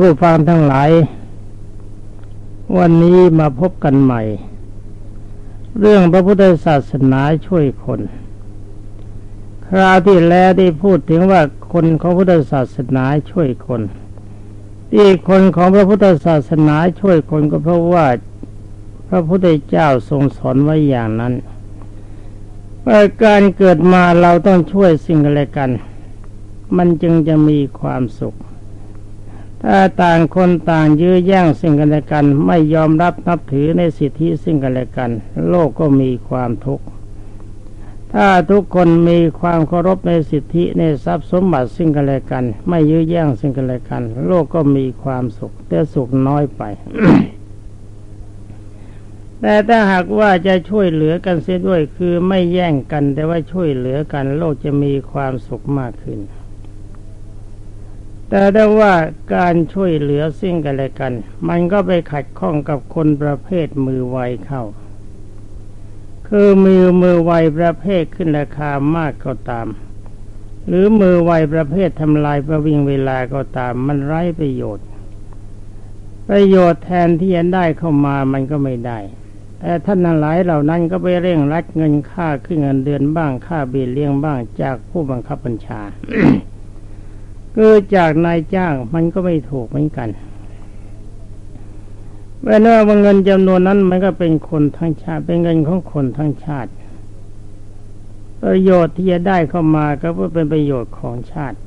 ผู้ฟังทั้งหลาย วันนี้มาพบกันใหม่ เรื่องพระพุทธศาสนาช่วยคน คราวที่แล้วได้พูดถึงว่าคนของพุทธศาสนาช่วยคน ที่คนของพระพุทธศาสนาช่วยคนก็เพราะว่าพระพุทธเจ้าทรงสอนไว้อย่างนั้นว่าการเกิดมาเราต้องช่วยสิ่งอะไรกัน มันจึงจะมีความสุข ถ้าต่างคนต่างยื้อแย่งสิ่งกันและกัน ไม่ยอมรับนับถือในสิทธิสิ่งกันและกัน โลกก็มีความทุกข์ถ้าทุกคนมีความเคารพในสิทธิในทรัพย์สมบัติสิ่งกันและกัน ไม่ยื้อแย่งสิ่งกันและกัน โลกก็มีความสุข แต่สุขน้อยไป แต่ถ้าหากว่าจะช่วยเหลือกันเสียด้วยคือไม่แย่งกัน แต่ว่าช่วยเหลือกัน โลกจะมีความสุขมากขึ้น แต่ได้ว่าการช่วยเหลือสิ่งกันและกัน มันก็ไปขัดข้องกับคนประเภทมือไวเข้า คือมือมือไวประเภทขึ้นราคามากก็ตาม หรือมือไวประเภททำลายประวิงเวลาก็ตาม มันไร้ประโยชน์ ประโยชน์แทนที่จะได้เข้ามามันก็ไม่ได้ แต่ท่านหลายเหล่านั้นก็ไปเร่งรัดเงินค่าขึ้นเงินเดือนบ้างค่าเบี้ยเลี้ยงบ้างจากผู้บังคับบัญชา คือจากนายจ้างมันก็ไม่ถูกเหมือนกันเมื่อว่าเงินจำนวนนั้นมันก็เป็นคนทั้งชาติ เป็นเงินของคนทั้งชาติ ประโยชน์ที่จะได้เข้ามาก็เพื่อเป็นประโยชน์ของชาติ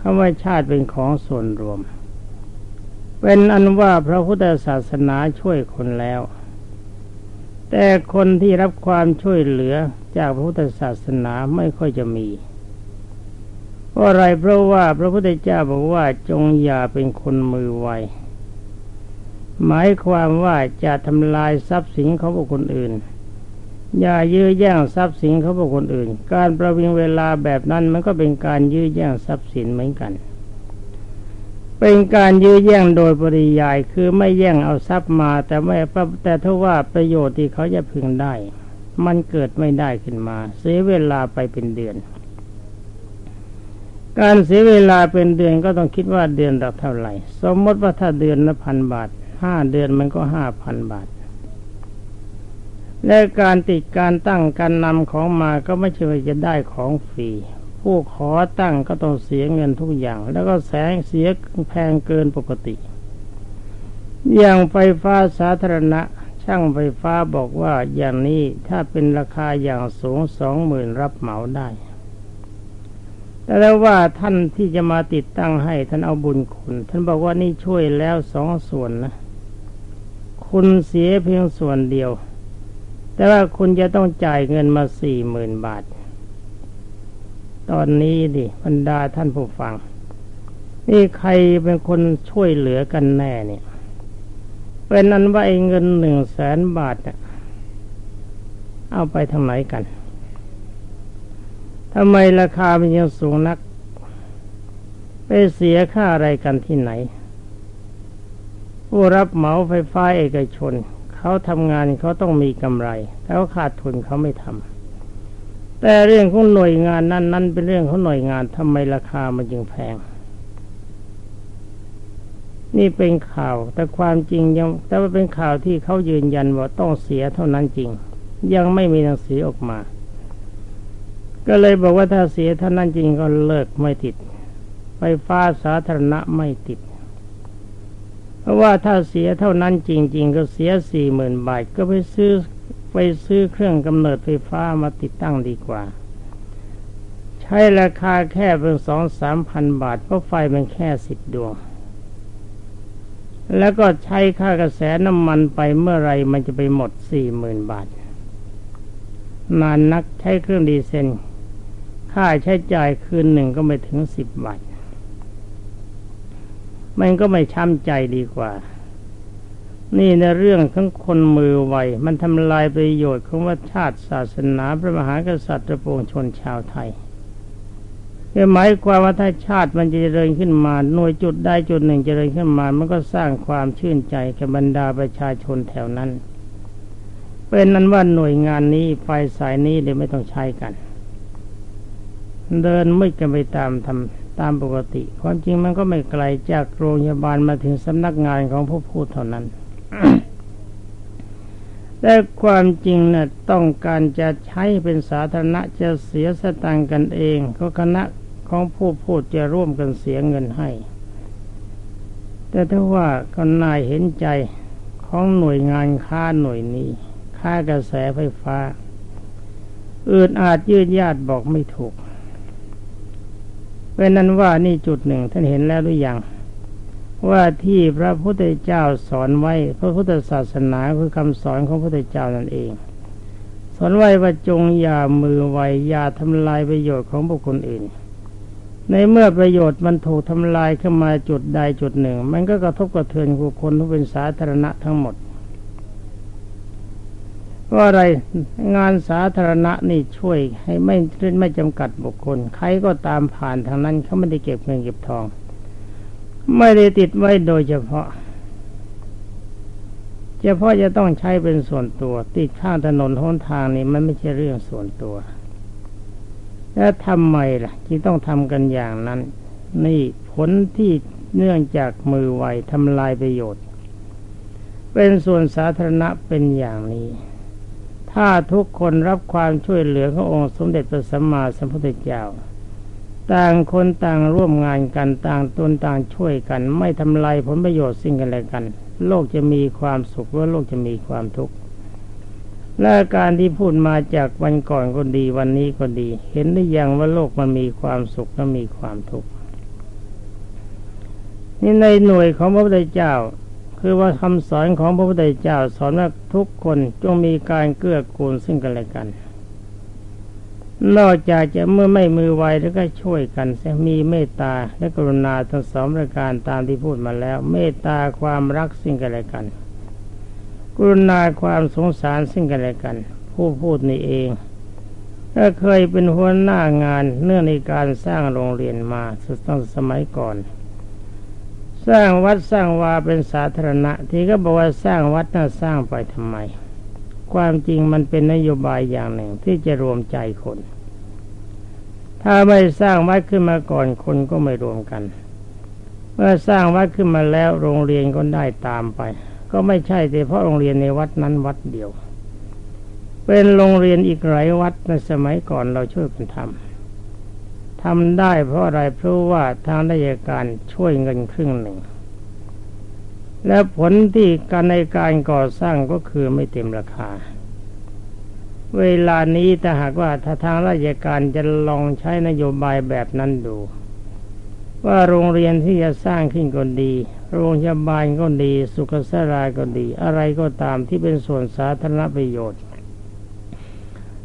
คำว่าชาติเป็นของส่วนรวม เป็นอันว่าพระพุทธศาสนาช่วยคนแล้ว แต่คนที่รับความช่วยเหลือจากพระพุทธศาสนาไม่ค่อยจะมี เพราะอะไรเพราะว่าพระพุทธเจ้าบอกว่าจงอย่าเป็นคนมือไวหมายความว่าจะทำลายทรัพย์สินของบุคคลอื่น อย่ายื้อแย่งทรัพย์สินของบุคคลอื่น การประวิงเวลาแบบนั้นมันก็เป็นการยื้อแย่งทรัพย์สินเหมือนกัน เป็นการยื้อแย่งโดยปริยายคือไม่แย่งเอาทรัพย์มา แต่ไม่แต่ถ้าว่าประโยชน์ที่เขาจะพึงได้ มันเกิดไม่ได้ขึ้นมา เสียเวลาไปเป็นเดือน การเสียเวลาเป็นเดือนก็ต้องคิดว่าเดือนละเท่าไหร่ สมมติว่าถ้าเดือนละพันบาทห้าเดือนมันก็ห้าพันบาท และการติดการตั้งการนำของมาก็ไม่ใช่ว่าจะได้ของฟรีผู้ขอตั้งก็ต้องเสียเงินทุกอย่าง แล้วก็แสงเสียแพงเกินปกติ อย่างไฟฟ้าสาธารณะ ช่างไฟฟ้าบอกว่าอย่างนี้ถ้าเป็นราคาอย่างสูงสองหมื่นรับเหมาได้ แต่แล้วว่าท่านที่จะมาติดตั้งให้ท่านเอาบุญคุณ ท่านบอกว่านี่ช่วยแล้วสองส่วนนะ คุณเสียเพียงส่วนเดียว แต่ว่าคุณจะต้องจ่ายเงินมาสี่หมื่นบาท ตอนนี้ดิบรรดาท่านผู้ฟัง นี่ใครเป็นคนช่วยเหลือกันแน่เนี่ย เป็นนั้นว่าเงินหนึ่งแสนบาทเนี่ยเอาไปทางไหนกัน ทำไมราคามันยังสูงนัก ไปเสียค่าอะไรกันที่ไหน ผู้รับเหมาไฟฟ้าเอกชน เขาทำงานเขาต้องมีกำไรแต่เขาขาดทุนเขาไม่ทำแต่เรื่องของหน่วยงานนั้นนั้นเป็นเรื่องของหน่วยงานทำไมราคามันจึงแพง นี่เป็นข่าวแต่ความจริงยังแต่ว่าเป็นข่าวที่เขายืนยันว่าต้องเสียเท่านั้นจริง ยังไม่มีหนังสือออกมา ก็เลยบอกว่าถ้าเสียท่านั้นจริงก็เลิกไม่ติด ไฟฟ้าสาธารณะไม่ติด เพราะว่าถ้าเสียเท่านั้นจริง ๆ ก็เสียสี่หมื่นบาทก็ไปซื้อไปซื้อเครื่องกำเนิดไฟฟ้ามาติดตั้งดีกว่า ใช้ราคาแค่เพียงสองสามพันบาท เพราะไฟมันแค่สิบดวง แล้วก็ใช้ค่ากระแสน้ำมันไปเมื่อไรมันจะไปหมดสี่หมื่นบาทนานนักใช้เครื่องดีเซล ค่าใช้จ่ายคืนหนึ่งก็ไม่ถึงสิบบาทมันก็ไม่ช้ำใจดีกว่า นี่ในเรื่องทั้งคนมือไว มันทำลายประโยชน์ของวัชาติศาสนาพระมหากษัตริย์ระปวงชนชาวไทยหมายความว่าถ้าชาติมันจะเจริญขึ้นมา หน่วยจุดได้จุดหนึ่งเจริญขึ้นมา มันก็สร้างความชื่นใจแก่บรรดาประชาชนแถวนั้น เป็นนั้นว่าหน่วยงานนี้ไฟสายนี้เดี๋ยวไม่ต้องใช้กัน เดินไม่กันไปตามทำตามปกติ ความจริงมันก็ไม่ไกลจากโรงพยาบาลมาถึงสำนักงานของผู้พูดเท่านั้นแต่ความจริงนะ่ะต้องการจะใช้เป็นสาธารณะจะเสียสตังค์กันเองก็คณะของผู้พูดจะร่วมกันเสียเงินให้ แต่ถ้าว่าก็น่าเห็นใจของหน่วยงานค่าหน่วยนี้ ค่ากระแสไฟฟ้าอื่นอาจยืดญาติบอกไม่ถูก เป็นนั้นว่านี่จุดหนึ่งท่านเห็นแล้วหรือยังว่าที่พระพุทธเจ้าสอนไว้ พระพุทธศาสนาคือคำสอนของพระพุทธเจ้านั่นเอง สอนไว้ว่าจงอย่ามือไวอย่าทำลายประโยชน์ของบุคคลอื่น ในเมื่อประโยชน์มันถูกทำลายขึ้นมาจุดใดจุดหนึ่ง มันก็กระทบกระเทือนบุคคลที่เป็นสาธารณะทั้งหมด ว่าอะไรงานสาธารณะนี่ช่วยให้ไม่ไม่จำกัดบุคคล ใครก็ตามผ่านทางนั้นเขาไม่ได้เก็บเงินเก็บทอง ไม่ได้ติดไว้โดยเฉพาะเฉพาะจะต้องใช้เป็นส่วนตัว ติดข้างถนนหนทางนี่มันไม่ใช่เรื่องส่วนตัว แล้วทำไมล่ะที่ต้องทำกันอย่างนั้น นี่ผลที่เนื่องจากมือไวทำลายประโยชน์ เป็นส่วนสาธารณะเป็นอย่างนี้ ถ้าทุกคนรับความช่วยเหลือขององค์สมเด็จพระสัมมาสัมพุทธเจ้า ต่างคนต่างร่วมงานกันต่างตนต่างช่วยกัน ไม่ทำลายผลประโยชน์สิ่งกันและกัน โลกจะมีความสุขหรือโลกจะมีความทุกข์และการที่พูดมาจากวันก่อนก็ดีวันนี้ก็ดี เห็นได้ยังว่าโลกมันมีความสุขและมีความทุกข์นี่ในหน่วยของพระพุทธเจ้า คือว่าคำสอนของพระพุทธเจ้าสอนว่าทุกคนจงมีการเกื้อกูลซึ่งกันและกัน นอกจากจะเมื่อไม่มือไวแล้วก็ช่วยกันจะมีเมตตาและกรุณาทั้งสองประการตามที่พูดมาแล้ว เมตตาความรักซึ่งกันและกัน กรุณาความสงสารซึ่งกันและกัน ผู้พูดนี่เองก็เคยเป็นหัวหน้างานเนื่องในการสร้างโรงเรียนมาตั้งสมัยก่อน สร้างวัดสร้างวาเป็นสาธารณะ ที่ก็บอกว่าสร้างวัดน่าสร้างไปทำไม ความจริงมันเป็นนโยบายอย่างหนึ่งที่จะรวมใจคน ถ้าไม่สร้างวัดขึ้นมาก่อนคนก็ไม่รวมกัน เมื่อสร้างวัดขึ้นมาแล้วโรงเรียนก็ได้ตามไป ก็ไม่ใช่แต่เพราะโรงเรียนในวัดนั้นวัดเดียว เป็นโรงเรียนอีกหลายวัดในสมัยก่อนเราช่วยกันทำ ทำได้เพราะอะไรเพราะว่าทางราชการช่วยเงินครึ่งหนึ่ง และผลที่การในการก่อสร้างก็คือไม่เต็มราคา เวลานี้ถ้าหากว่าถ้าทางราชการจะลองใช้นโยบายแบบนั้นดู ว่าโรงเรียนที่จะสร้างขึ้นก็ดี โรงพยาบาลก็ดี สุขสราก็ดี อะไรก็ตามที่เป็นส่วนสาธารณประโยชน์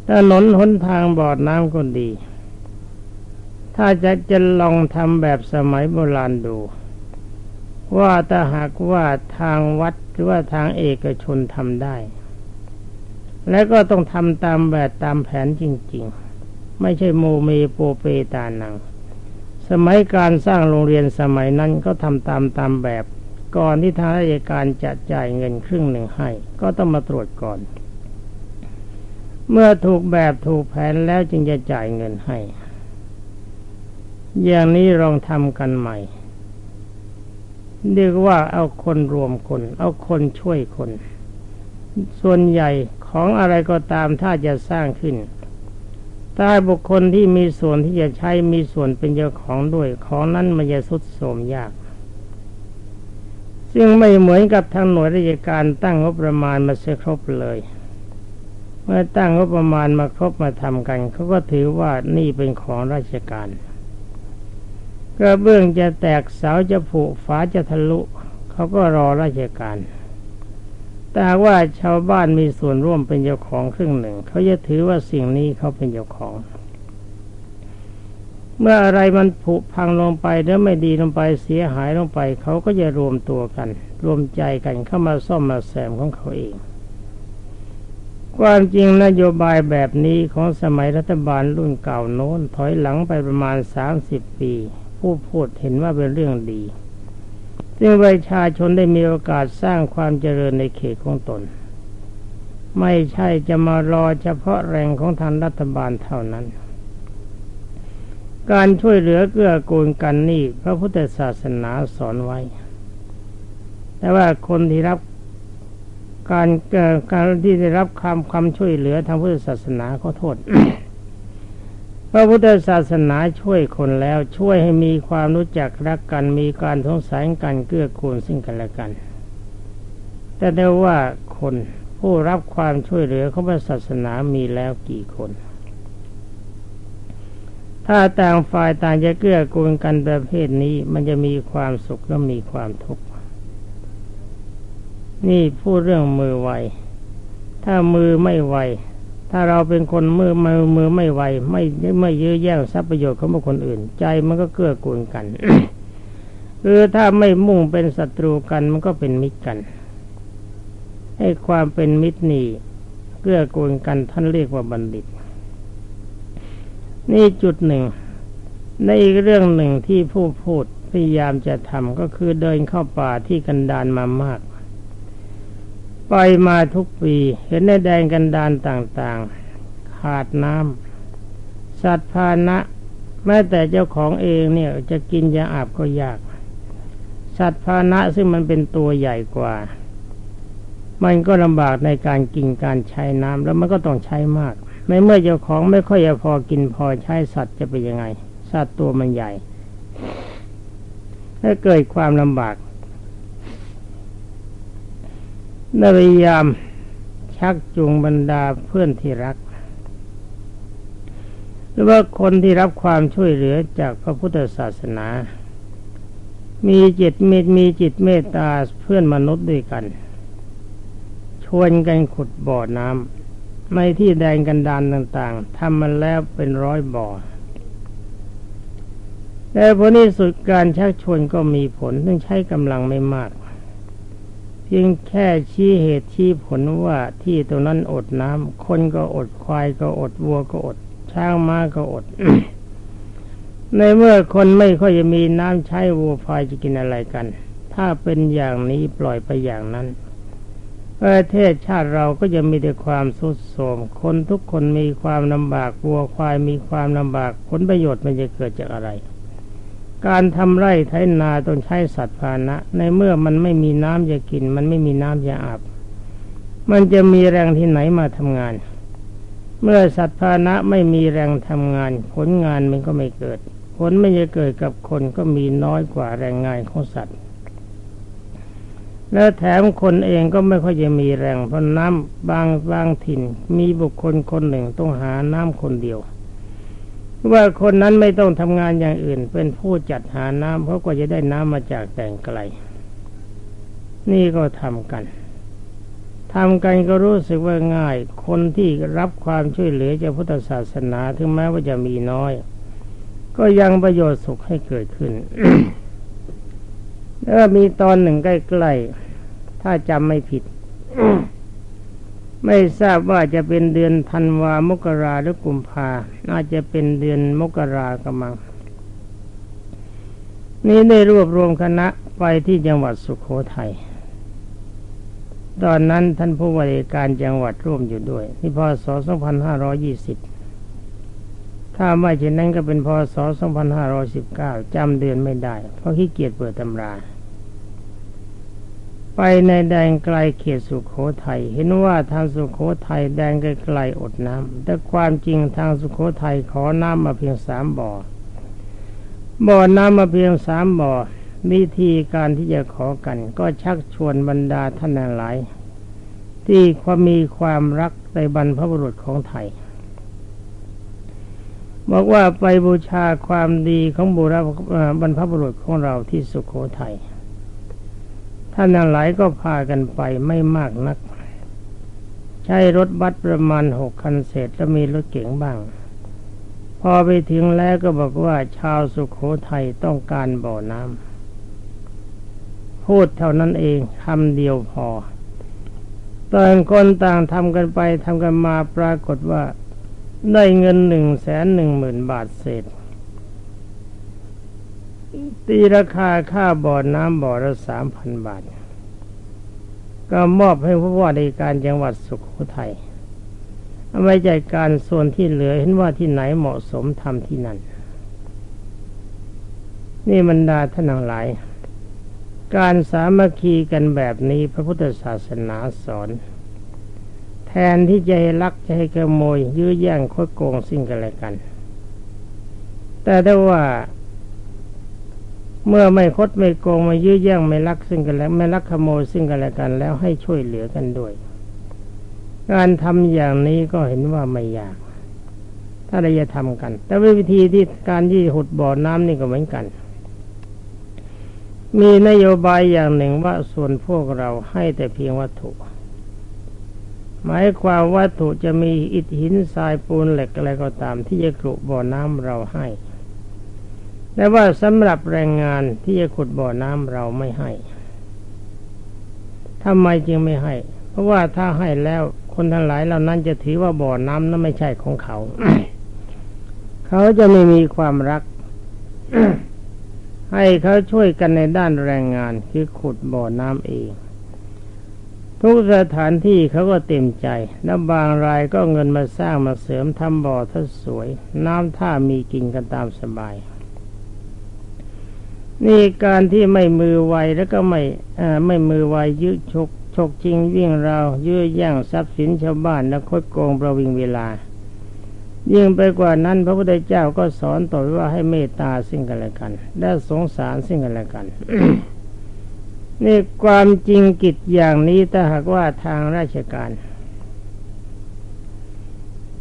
ถนนหนทางบ่อน้ำก็ดี ถ้าจะจะลองทำแบบสมัยโบราณดู ว่าถ้าหากว่าทางวัดหรือว่าทางเอกชนทำได้ และก็ต้องทำตามแบบตามแผนจริง ๆ ไม่ใช่โมเมโปเปตานัง สมัยการสร้างโรงเรียนสมัยนั้นก็ทำตามตามแบบก่อนที่ทางราชการจะจ่ายเงินครึ่งหนึ่งให้ ก็ต้องมาตรวจก่อน เมื่อถูกแบบถูกแผนแล้วจึงจะจ่ายเงินให้ อย่างนี้ลองทำกันใหม่ เรียกว่าเอาคนรวมคน เอาคนช่วยคน ส่วนใหญ่ของอะไรก็ตามถ้าจะสร้างขึ้นถ้าบุคคลที่มีส่วนที่จะใช้มีส่วนเป็นเจ้าของด้วยของนั้นมันจะสุดโสมยาก ซึ่งไม่เหมือนกับทางหน่วยราชการตั้งงบประมาณมาเสียครบเลย เมื่อตั้งงบประมาณมาครบมาทำกันเขาก็ถือว่านี่เป็นของราชการ กระเบื้องจะแตกเสาจะผุฝาจะทะลุ เขาก็รอราชการ แต่ว่าชาวบ้านมีส่วนร่วมเป็นเจ้าของครึ่งหนึ่ง เขาจะถือว่าสิ่งนี้เขาเป็นเจ้าของ เมื่ออะไรมันผุพังลงไปแล้วไม่ดีลงไปเสียหายลงไป เขาก็จะรวมตัวกัน รวมใจกันเข้ามาซ่อมมาแซมของเขาเองความจริงนโยบายแบบนี้ของสมัยรัฐบาลรุ่นเก่าโน้นถอยหลังไปประมาณสามสิบปี ผู้พูดเห็นว่าเป็นเรื่องดีซึ่งประชาชนได้มีโอกาสสร้างความเจริญในเขตของตน ไม่ใช่จะมารอเฉพาะแรงของทางรัฐบาลเท่านั้น การช่วยเหลือเกื้อกูลกันนี่พระพุทธศาสนาสอนไว้ แต่ว่าคนที่รับการการที่ได้รับคำคำช่วยเหลือทางพุทธศาสนาขอโทษ พระพุทธศาสนาช่วยคนแล้วช่วยให้มีความรู้จักรักกัน มีการสงสารกันเกื้อกูลซึ่งกันและกัน แต่ได้ว่าคนผู้รับความช่วยเหลือของพระศาสนามีแล้วกี่คน ถ้าต่างฝ่ายต่างจะเกื้อกูลกันประเภทนี้มันจะมีความสุขและมีความทุกข์นี่พูดเรื่องมือไวถ้ามือไม่ไว ถ้าเราเป็นคนมือมือมือไม่ไวไม่ไม่ยื้อแย่งทรัพย์ประโยชน์ของบุคคลอื่น ใจมันก็เกื้อกูลกันคือถ้าไม่มุ่งเป็นศัตรูกันมันก็เป็นมิตรกัน ให้ความเป็นมิตรนี่เกื้อกูลกันท่านเรียกว่าบัณฑิต นี่จุดหนึ่ง ในอีกเรื่องหนึ่งที่ผู้พูดพยายามจะทำก็คือเดินเข้าป่าที่กันดานมามาก ไปมาทุกปีเห็นในแดงกันดานต่างๆ ขาดน้ำสัตว์พานะ แม้แต่เจ้าของเองเนี่ยจะกินจะอาบก็ยาก สัตว์พานะซึ่งมันเป็นตัวใหญ่กว่า มันก็ลำบากในการกินการใช้น้ำแล้วมันก็ต้องใช้มากในเมื่อเจ้าของไม่ค่อยจะพอกินพอใช้สัตว์จะเป็นยังไง สัตว์ตัวมันใหญ่ถ้าเกิดความลำบาก ได้พยายามชักจูงบรรดาเพื่อนที่รัก หรือว่าคนที่รับความช่วยเหลือจากพระพุทธศาสนา มีจิตเมตมีจิตเมตตาเพื่อนมนุษย์ด้วยกัน ชวนกันขุดบ่อน้ำในที่แดงกันดานต่างๆทำมันแล้วเป็นร้อยบ่อแต่ผลที่สุดการชักชวนก็มีผลต้องใช้กำลังไม่มาก พียงแค่ชี้เหตุชี้ผลว่าที่ตรงนั้นอดน้ำคนก็อดควายก็อดวัวก็อด ช้างม้าก็อด ในเมื่อคนไม่ค่อยจะมีน้ำใช้วัวควายจะกินอะไรกัน ถ้าเป็นอย่างนี้ปล่อยไปอย่างนั้น ประเทศชาติเราก็จะมีแต่ความสุดโทมคนทุกคนมีความลำบากวัวควายมีความลำบากผลประโยชน์มันจะเกิดจากอะไร การทำไร่ไถนาต้องใช้สัตว์พานะ ในเมื่อมันไม่มีน้ำจะกิน มันไม่มีน้ำจะอาบ มันจะมีแรงที่ไหนมาทำงาน เมื่อสัตว์พานะไม่มีแรงทำงาน ผลงานมันก็ไม่เกิด ผลไม่จะเกิดกับคนก็มีน้อยกว่าแรงงานของสัตว์ แล้วแถมคนเองก็ไม่ค่อยจะมีแรงเพราะน้ำบางบางถิ่น มีบุคคลคนหนึ่งต้องหาน้ำคนเดียว ว่าคนนั้นไม่ต้องทำงานอย่างอื่น เป็นผู้จัดหาน้ำเพราะกว่าจะได้น้ำมาจากแต่งไกล นี่ก็ทำกันทำกันก็รู้สึกว่าง่าย คนที่รับความช่วยเหลือจากพุทธศาสนาถึงแม้ว่าจะมีน้อย ก็ยังประโยชน์สุขให้เกิดขึ้นแล้วมีตอนหนึ่งใกล้ๆ ถ้าจำไม่ผิด ไม่ทราบว่าจะเป็นเดือนธันวามกราหรือกุมภาอาจะเป็นเดือนมกรากำมัง นี้ได้รวบรวมคณะไปที่จังหวัดสุขโขทัยตอนนั้นท่านผู้ว่าการจังหวัดร่วมอยู่ด้วยที่พศ 2520 ถ้าไม่เช่นนั้นก็เป็นพศ 2519 จำเดือนไม่ได้ เพราะขี้เกียจเปิดตำรา ไปในแดงไกลเขตสุขโขทัยเห็นว่าทางสุขโขทัยแดงไกลๆอดน้ำแต่ความจริงทางสุขโขทัยขอน้ำมาเพียงสามบ่อ บ่อน้ำมาเพียงสามบ่อวิธีการที่จะขอกัน ก็ชักชวนบรรดาท่านหลาย ที่ความมีความรักในบรรพบุรุษของไทย บอกว่าไปบูชาความดีของบุรบรรพบุรุษของเราที่สุขโขทัย ท่านทั้งหลายก็พากันไปไม่มากนัก ใช้รถบัสประมาณหกคันเศษแล้วมีรถเก๋งบ้าง พอไปถึงแล้วก็บอกว่าชาวสุขโขทัยต้องการบ่อน้ำพูดเท่านั้นเองคำเดียวพอต่างคนต่างทำกันไปทำกันมาปรากฏว่าได้เงินหนึ่งแสนหนึ่งหมื่นบาทเศษ ตีราคาค่าบ่อน้ำบ่อละสามพันบาท ก็มอบให้ผู้ว่าในการจังหวัดสุขโขทัยเอาไว้จัดการส่วนที่เหลือเห็นว่าที่ไหนเหมาะสมทำที่นั่น นี่บรรดาท่านทั้งหลาย การสามัคคีกันแบบนี้พระพุทธศาสนาสอน แทนที่จะให้ลักจะให้ขโมยยื้อแย่งคดโกงสิ่งกันและกัน แต่ถ้าว่า เมื่อไม่คดไม่โกงไม่ยื้อแย่งไม่ลักซึ่งกันแล้วไม่ลักขโมยซึ่งกันและกันแล้วให้ช่วยเหลือกันด้วย การทำอย่างนี้ก็เห็นว่าไม่ยาก ถ้าเราจะทำกัน แต่วิธีที่การยี่หุดบ่อน้ำนี่ก็เหมือนกัน มีนโยบายอย่างหนึ่งว่าส่วนพวกเราให้แต่เพียงวัตถุหมายความวัตถุจะมีอิฐหินทรายปูนเหล็กอะไรก็ตาม ที่จะกรุบ่อน้ำเราให้ แต่ว่าสำหรับแรงงานที่จะขุดบ่อน้ำเราไม่ให้ทำไมจึงไม่ให้ เพราะว่าถ้าให้แล้วคนทั้งหลายเหล่านั้นจะถือว่าบ่อน้ำนั้นไม่ใช่ของเขา เขาจะไม่มีความรัก ให้เขาช่วยกันในด้านแรงงานคือขุดบ่อน้ำเอง ทุกสถานที่เขาก็เต็มใจ แล้วบางรายก็เงินมาสร้างมาเสริมทำบ่อถ้าสวย น้ำท่ามีกินกันตามสบาย นี่การที่ไม่มือไวแล้วก็ไม่ไม่มือไวยื้อชกชกจริงวิ่งเรายื้อแย่งทรัพย์สินชาวบ้านแล้วคดโกงประวิงเวลา ยิ่งไปกว่านั้น พระพุทธเจ้าก็สอนต่อว่าให้เมตตาสิ่งกันและกัน และสงสารสิ่งกันและกันนี่ความจริงกิจอย่างนี้ถ้าหากว่าทางราชการ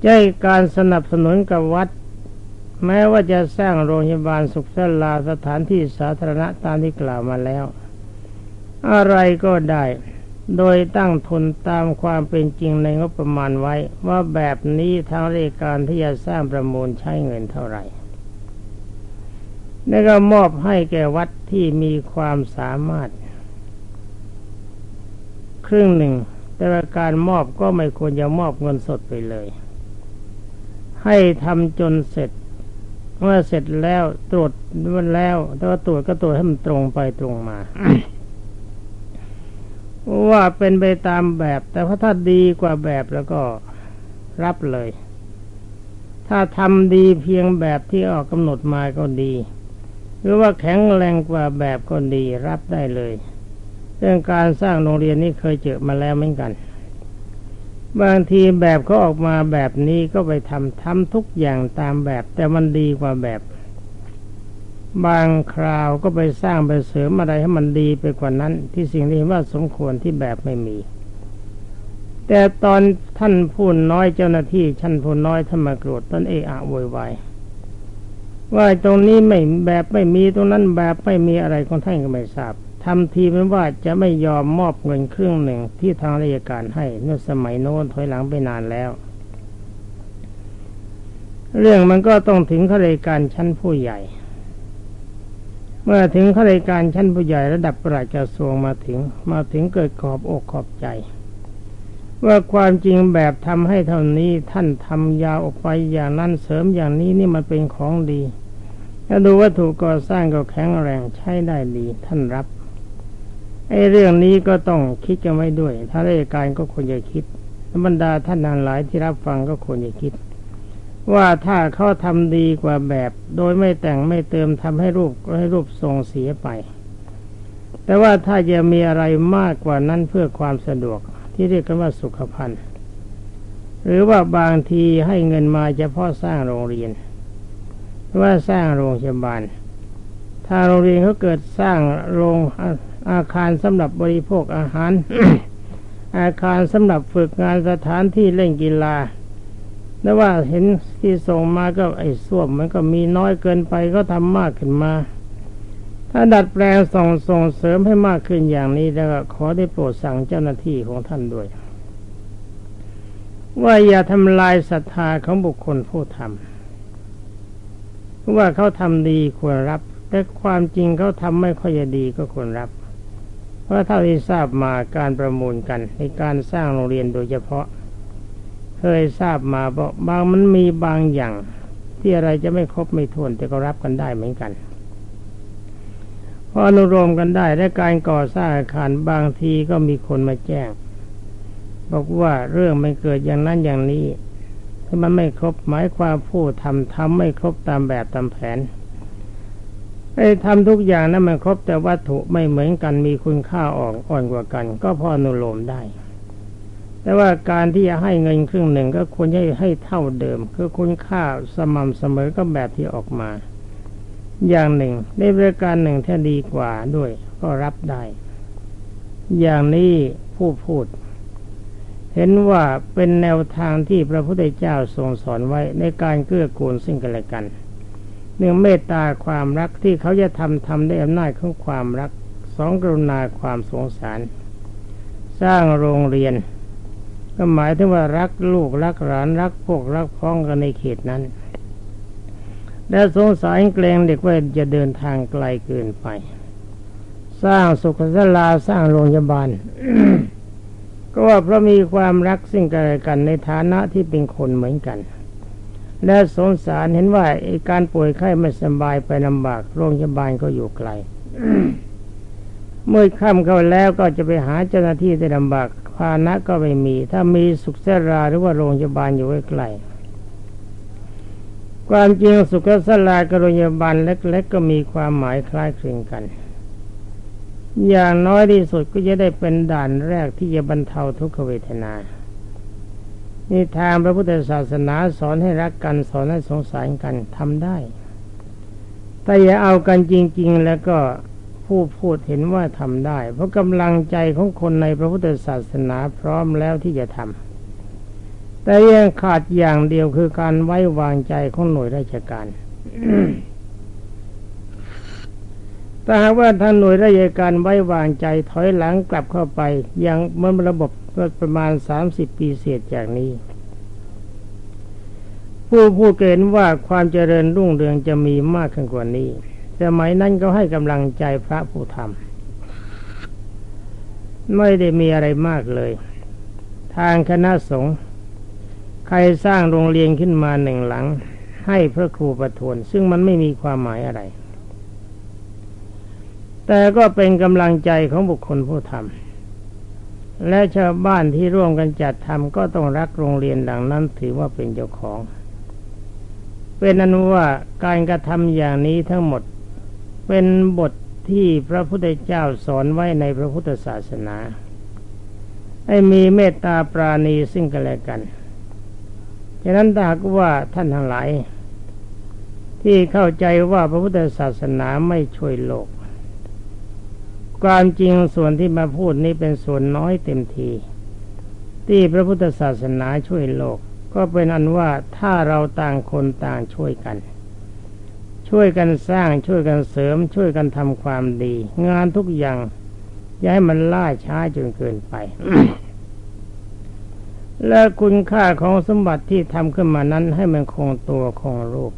ใจการสนับสนุนกับวัด แม้ว่าจะสร้างโรงพยาบาลสุขสลาสถานที่สาธารณะตามที่กล่าวมาแล้ว อะไรก็ได้ โดยตั้งทุนตามความเป็นจริงในงบประมาณไว้ ว่าแบบนี้ทางราชการที่จะสร้างประมูลใช้เงินเท่าไหร่แล้วก็มอบให้แก่วัดที่มีความสามารถ ครึ่งหนึ่ง แต่ว่าการมอบก็ไม่ควรจะมอบเงินสดไปเลย ให้ทำจนเสร็จ เมื่อเสร็จแล้วตรวจมันแล้วแต่ว่าตรวจก็ตรวจให้มันตรงไปตรงมา ว่าเป็นไปตามแบบ แต่ถ้าดีกว่าแบบแล้วก็รับเลย ถ้าทำดีเพียงแบบที่ออกกำหนดมาก็ดี หรือว่าแข็งแรงกว่าแบบก็ดีรับได้เลย เรื่องการสร้างโรงเรียนนี่เคยเจอมาแล้วเหมือนกัน บางทีแบบเขาออกมาแบบนี้ก็ไปทำทำทุกอย่างตามแบบ แต่มันดีกว่าแบบ บางคราวก็ไปสร้างไปเสริมอะไรให้มันดีไปกว่านั้น ที่สิ่งที่ว่าสมควรที่แบบไม่มี แต่ตอนท่านพูดน้อยเจ้าหน้าที่ชั้นพูดน้อยท่านมาโกรธต้นเอะอะโวยวายว่าตรงนี้ไม่แบบไม่มีตรงนั้นแบบไม่มีอะไรของท่านก็ไม่ทราบ ทำทีเป็นว่าจะไม่ยอมมอบเงินครึ่งหนึ่งที่ทางราชการให้เมื่อสมัยโน้นถอยหลังไปนานแล้ว เรื่องมันก็ต้องถึงข้าราชการชั้นผู้ใหญ่ เมื่อถึงข้าราชการชั้นผู้ใหญ่ระดับปราชกระทรวงมาถึงมาถึงเกิดขอบอกขอบใจ ว่าความจริงแบบทำให้เท่านี้ท่านทำยาวออกไปอย่างนั้นเสริมอย่างนี้นี่มันเป็นของดีถ้าดูวัตถุก่อสร้างก็แข็งแรงใช้ได้ดีท่านรับ ไอ้เรื่องนี้ก็ต้องคิดกันไว้ด้วย ถ้าราชการก็ควรจะคิดบรรดาท่านนานหลายที่รับฟังก็ควรจะคิด ว่าถ้าเขาทำดีกว่าแบบ โดยไม่แต่งไม่เติมทำให้รูปให้รูปทรงเสียไป แต่ว่าถ้าจะมีอะไรมากกว่านั้นเพื่อความสะดวกที่เรียกกันว่าสุขภัณฑ์หรือว่าบางทีให้เงินมาเฉพาะสร้างโรงเรียนหรือว่าสร้างโรงพยาบาลถ้าโรงเรียนเขาเกิดสร้างโรง อาคารสำหรับบริโภคอาหาร อาคารสำหรับฝึกงานสถานที่เล่นกีฬาแต่ว่าเห็นที่ส่งมาก็ไอ้ส้วมมันก็มีน้อยเกินไปก็ทำมากขึ้นมา ถ้าดัดแปลงส่งส่งเสริมให้มากขึ้นอย่างนี้แล้วก็ขอได้โปรดสั่งเจ้าหน้าที่ของท่านด้วย ว่าอย่าทำลายศรัทธาของบุคคลผู้ทำว่าเขาทำดีควรรับ แต่ความจริงเขาทำไม่ค่อยดีก็ควรรับ เพราะเท่าที่ทราบมาการประมูลกันในการสร้างโรงเรียนโดยเฉพาะ เคยทราบมาบอกบางมันมีบางอย่าง ที่อะไรจะไม่ครบไม่ทวนแต่ก็รับกันได้เหมือนกันพออนุโลมกันได้และการก่อสร้างอาคารบางทีก็มีคนมาแจ้ง บอกว่าเรื่องไม่เกิดอย่างนั้นอย่างนี้ถ้ามันไม่ครบหมายความผู้ทำทำไม่ครบตามแบบตามแผน ไอ้ทำทุกอย่างนั้นมันครบแต่วัตถุไม่เหมือนกันมีคุณค่าอ่อนอ่อนกว่ากัน ก็พออนุโลมได้ แต่ว่าการที่จะให้เงินครึ่งหนึ่งก็ควรให้ให้เท่าเดิม คือคุณค่าสม่ำเสมอก็แบบที่ออกมา อย่างหนึ่งในบริการหนึ่งที่ดีกว่าด้วย ก็รับได้ อย่างนี้ผู้พูด เห็นว่าเป็นแนวทางที่พระพุทธเจ้าทรงสอนไว้ในการเกื้อกูลซึ่งกันและกัน หนึ่งเมตตาความรักที่เขาจะทำทำได้อำนาจของความรักสองกรุณาความสงสาร สร้างโรงเรียน ก็หมายถึงว่ารักลูกรักหลานรักพวกรักพ้องกันในเขตนั้น และสงสารเกรงเด็กว่าจะเดินทางไกลเกินไป สร้างสุขศาลาสร้างโรงพยาบาลก็ว่าเพราะมีความรักซึ่งกันและกันในฐานะที่เป็นคนเหมือนกัน และสงสารเห็นว่าไอ้การป่วยไข้ไม่สบายไปลำบาก โรงพยาบาลก็อยู่ไกล เมื่อค่ำเข้าแล้วก็จะไปหาเจ้าหน้าที่ได้ลำบากพานะก็ไม่มี ถ้ามีสุขเสราหรือว่าโรงพยาบาลอยู่ใกล้ความจริงสุขสลากับโรงพยาบาลเล็ก ๆ ก็มีความหมายคล้ายคลึงกัน อย่างน้อยที่สุดก็จะได้เป็นด่านแรกที่จะบรรเทาทุกขเวทนา นี่ทางพระพุทธศาสนาสอนให้รักกันสอนให้สงสารกันทำได้ แต่อย่าเอากันจริง ๆ แล้วก็ผู้พูดเห็นว่าทำได้ เพราะกำลังใจของคนในพระพุทธศาสนาพร้อมแล้วที่จะทำแต่ยังขาดอย่างเดียวคือการไว้วางใจของหน่วยราชการ ถ้าหากว่าท่านหน่วยราชการไว้วางใจถอยหลังกลับเข้าไป ยังมันระบบก็ประมาณสามสิบปีเศษจากนี้ ผู้ผู้เกณฑ์ว่าความเจริญรุ่งเรืองจะมีมากขึ้นกว่านี้สมัยนั้นก็ให้กำลังใจพระผู้ทำไม่ได้มีอะไรมากเลย ทางคณะสงฆ์ใครสร้างโรงเรียนขึ้นมาหนึ่งหลัง ให้พระครูประทวน ซึ่งมันไม่มีความหมายอะไร แต่ก็เป็นกำลังใจของบุคคลผู้ทำและชาวบ้านที่ร่วมกันจัดทำก็ต้องรักโรงเรียนหลังนั้นถือว่าเป็นเจ้าของ เป็นอนุว่าการกระทำอย่างนี้ทั้งหมดเป็นบทที่พระพุทธเจ้าสอนไว้ในพระพุทธศาสนา ให้มีเมตตาปราณีซึ่งกันและกันฉะนั้นถ้ากว่าท่านทั้งหลาย ที่เข้าใจว่าพระพุทธศาสนาไม่ช่วยโลก ความจริงส่วนที่มาพูดนี้เป็นส่วนน้อยเต็มที ที่พระพุทธศาสนาช่วยโลก ก็เป็นอันว่าถ้าเราต่างคนต่างช่วยกัน ช่วยกันสร้างช่วยกันเสริม ช่วยกันทำความดี งานทุกอย่าง อย่าให้มันล่าช้าจนเกินไป และคุณค่าของสมบัติที่ทำขึ้นมานั้นให้มันคงตัวคงรูป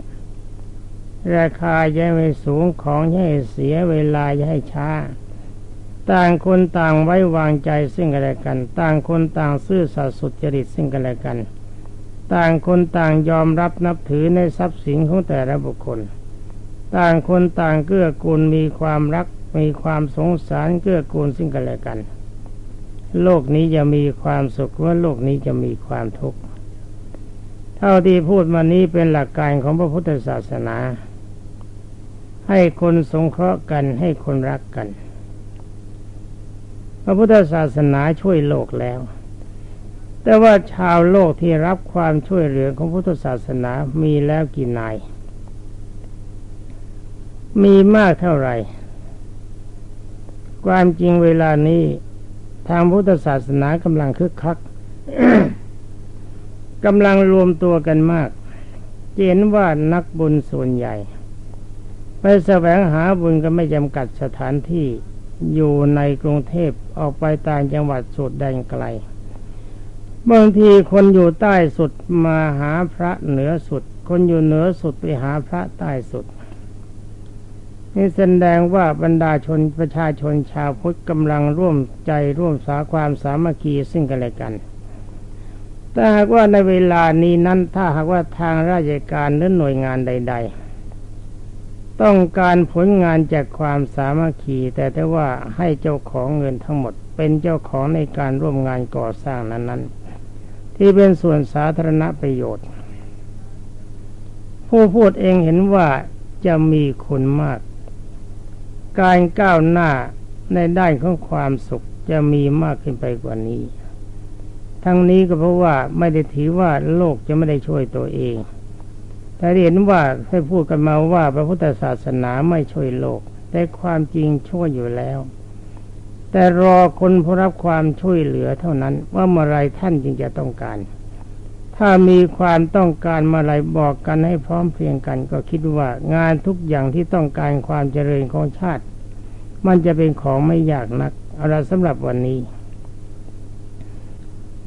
ราคาอย่าให้สูงของอย่าให้เสียเวลาอย่าให้ช้า ต่างคนต่างไว้วางใจซึ่งกันและกัน ต่างคนต่างซื่อสัตย์สุจริตซึ่งกันและกัน ต่างคนต่างยอมรับนับถือในทรัพย์สินของแต่ละบุคคล ต่างคนต่างเกื้อกูลมีความรักมีความสงสารเกื้อกูลซึ่งกันและกัน โลกนี้จะมีความสุขว่าโลกนี้จะมีความทุกข์เท่าที่พูดมานี้เป็นหลักการของพระพุทธศาสนา ให้คนสงเคราะห์กันให้คนรักกัน ระพุทธศาสนาช่วยโลกแล้ว แต่ว่าชาวโลกที่รับความช่วยเหลือของพุทธศาสนามีแล้วกี่นาย มีมากเท่าไหร่ ความจริงเวลานี้ทางพุทธศาสนากำลังคึกคักกำลังรวมตัวกันมาก เห็นว่านักบุญส่วนใหญ่ ไปแสวงหาบุญก็ไม่จำกัดสถานที่ อยู่ในกรุงเทพออกไปต่างจังหวัดสุดแดนไกลบางทีคนอยู่ใต้สุดมาหาพระเหนือสุด คนอยู่เหนือสุดไปหาพระใต้สุด นี่แสดงว่าบรรดาชนประชาชนชาวพุทธกำลังร่วมใจร่วมสาความสามัคคีซึ่งกันและกันถ้าหากว่าในเวลานี้นั้นถ้าหากว่าทางราชการหรือหน่วยงานใด ๆ ต้องการผลงานจากความสามัคคี แต่แต่ว่าให้เจ้าของเงินทั้งหมด เป็นเจ้าของในการร่วมงานก่อสร้างนั้นๆ ที่เป็นส่วนสาธารณประโยชน์ ผู้พูดเองเห็นว่าจะมีคุณมาก การก้าวหน้าในด้านของความสุขจะมีมากขึ้นไปกว่านี้ ทั้งนี้ก็เพราะว่าไม่ได้ถือว่าโลกจะไม่ได้ช่วยตัวเอง แต่เห็นว่าให้พูดกันมาว่าพระพุทธศาสนาไม่ช่วยโลก แต่ความจริงช่วยอยู่แล้ว แต่รอคนผู้รับความช่วยเหลือเท่านั้น ว่าเมื่อไรท่านจึงจะต้องการ ถ้ามีความต้องการเมื่อไรบอกกันให้พร้อมเพรียงกัน ก็คิดว่างานทุกอย่างที่ต้องการความเจริญของชาติ มันจะเป็นของไม่ยากนักอาละสำหรับวันนี้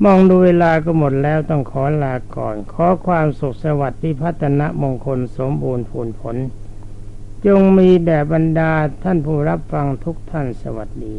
มองดูเวลาก็หมดแล้วต้องขอลาก่อน ขอความสุขสวัสดิ์ที่พัฒนะมงคลสมบูรณ์ผลผล จงมีแด่บรรดาท่านผู้รับฟังทุกท่านสวัสดี